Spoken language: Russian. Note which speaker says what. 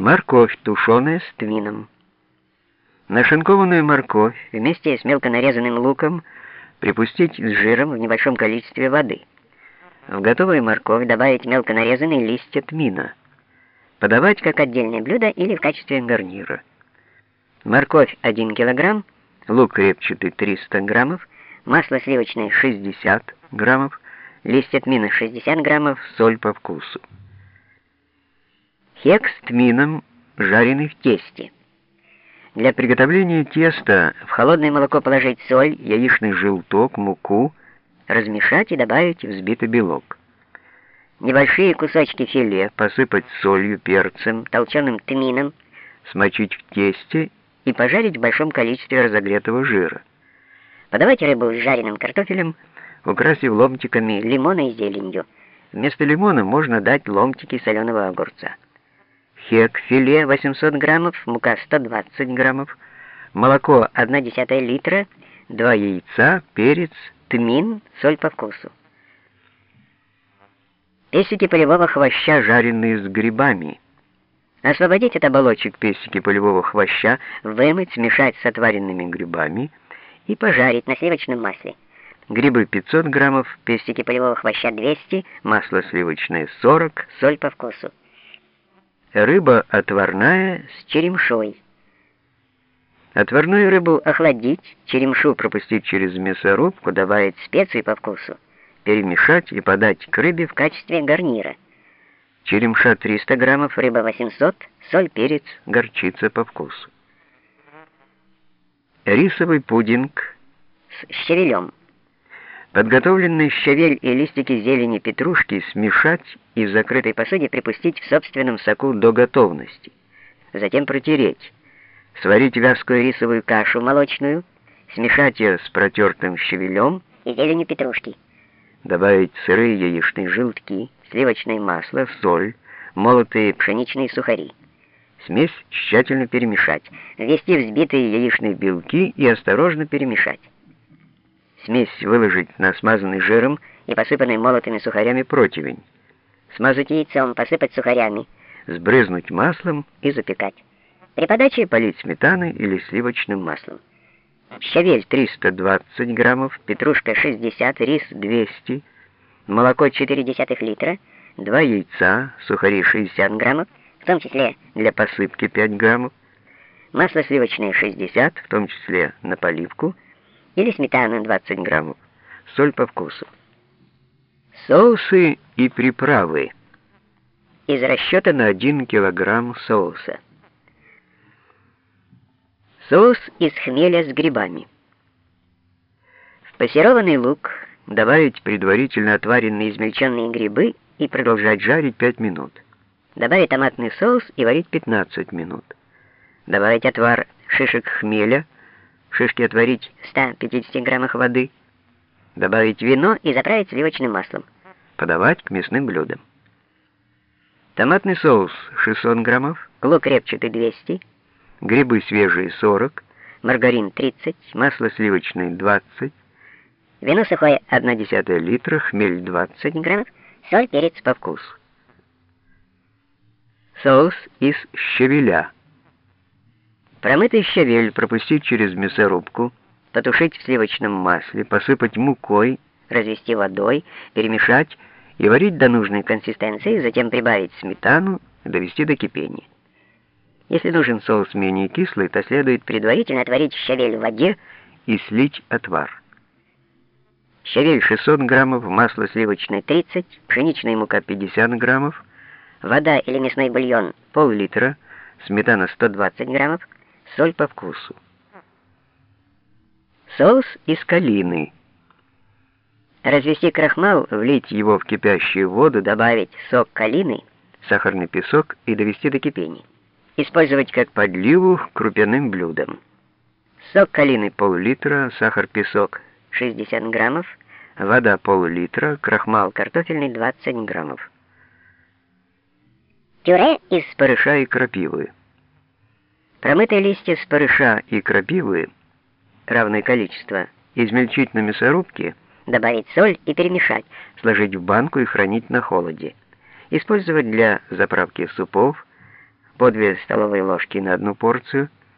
Speaker 1: Морковь тушеная с тмином. Нашинкованную морковь вместе с мелко нарезанным луком припустить с жиром в небольшом количестве воды. В готовую морковь добавить мелко нарезанные листья тмина. Подавать как отдельное блюдо или в качестве гарнира. Морковь 1 кг, лук репчатый 300 граммов, масло сливочное 60 граммов, листья тмина 60 граммов, соль по вкусу. Хек с тмином, жареный в тесте. Для приготовления теста в холодное молоко положить соль, яичный желток, муку, размешать и добавить взбитый белок. Небольшие кусочки филе посыпать солью, перцем, толченым тмином, смочить в тесте и пожарить в большом количестве разогретого жира. Подавать рыбу с жареным картофелем, украсив ломтиками лимона и зеленью. Вместо лимона можно дать ломтики соленого огурца хек, филе 800 граммов, мука 120 граммов, молоко 1 десятая литра, 2 яйца, перец, тмин, соль по вкусу. Песики полевого хвоща, жареные с грибами. Освободить от оболочек песики полевого хвоща, вымыть, смешать с отваренными грибами и пожарить на сливочном масле. Грибы 500 граммов, песики полевого хвоща 200, масло сливочное 40, соль по вкусу. Рыба отварная с черемшой. Отварную рыбу охладить, черемшу пропустить через мясорубку, добавить специи по вкусу, перемешать и подать к рыбе в качестве гарнира. Черемша 300 граммов, рыба 800, соль, перец, горчица по вкусу. Рисовый пудинг с щавелем. Подготовленный щавель и листики зелени петрушки смешать и в закрытой посуде припустить в собственном соку до готовности. Затем протереть. Сварить вязкую рисовую кашу молочную, смешать ее с протертым щавелем и зеленью петрушки. Добавить сырые яичные желтки, сливочное масло, соль, молотые пшеничные сухари. Смесь тщательно перемешать. Ввести взбитые яичные белки и осторожно перемешать. Смесь выложить на смазанный жиром и посыпанный молотыми сухарями противень. Смазать яйцом, посыпать сухарями, сбрызнуть маслом и запекать. При подаче полить сметаной или сливочным маслом. Щавель 320 граммов, петрушка 60, рис 200, молоко 0,4 литра, 2 яйца, сухари 60 граммов, в том числе для посыпки 5 граммов, масло сливочное 60, в том числе на поливку, или сметана 20 граммов, соль по вкусу. Соусы и приправы. Из расчета на 1 килограмм соуса. Соус из хмеля с грибами. В пассерованный лук добавить предварительно отваренные измельченные грибы и продолжать жарить 5 минут. Добавить томатный соус и варить 15 минут. Добавить отвар шишек хмеля, шишки отварить в 150 граммах воды, добавить вино и заправить сливочным маслом. Подавать к мясным блюдам. Томатный соус 600 граммов, лук репчатый 200, грибы свежие 40, маргарин 30, масло сливочное 20, вино сухое 1 десятая литра, хмель 20 граммов, соль, перец по вкусу. Соус из щавеля Промытый щавель пропустить через мясорубку, потушить в сливочном масле, посыпать мукой, развести водой, перемешать и варить до нужной консистенции, затем прибавить сметану довести до кипения. Если нужен соус менее кислый, то следует предварительно отварить щавель в воде и слить отвар. Щавель 600 граммов, масло сливочное 30, пшеничная мука 50 граммов, вода или мясной бульон пол-литра, сметана 120 граммов, соль по вкусу. Соус из калины. Развести крахмал, влить его в кипящую воду, добавить сок калины, сахарный песок и довести до кипения. Использовать как подливу к крупяным блюдам. Сок калины пол-литра, сахар-песок 60 граммов, вода пол-литра, крахмал картофельный 20 граммов. Пюре из спарыша и крапивы. Промытые листья спарыша и крапивы, равное количество, измельчить на мясорубке, добавить соль и перемешать, сложить в банку и хранить на холоде. Использовать для заправки супов, по две столовые ложки на одну порцию,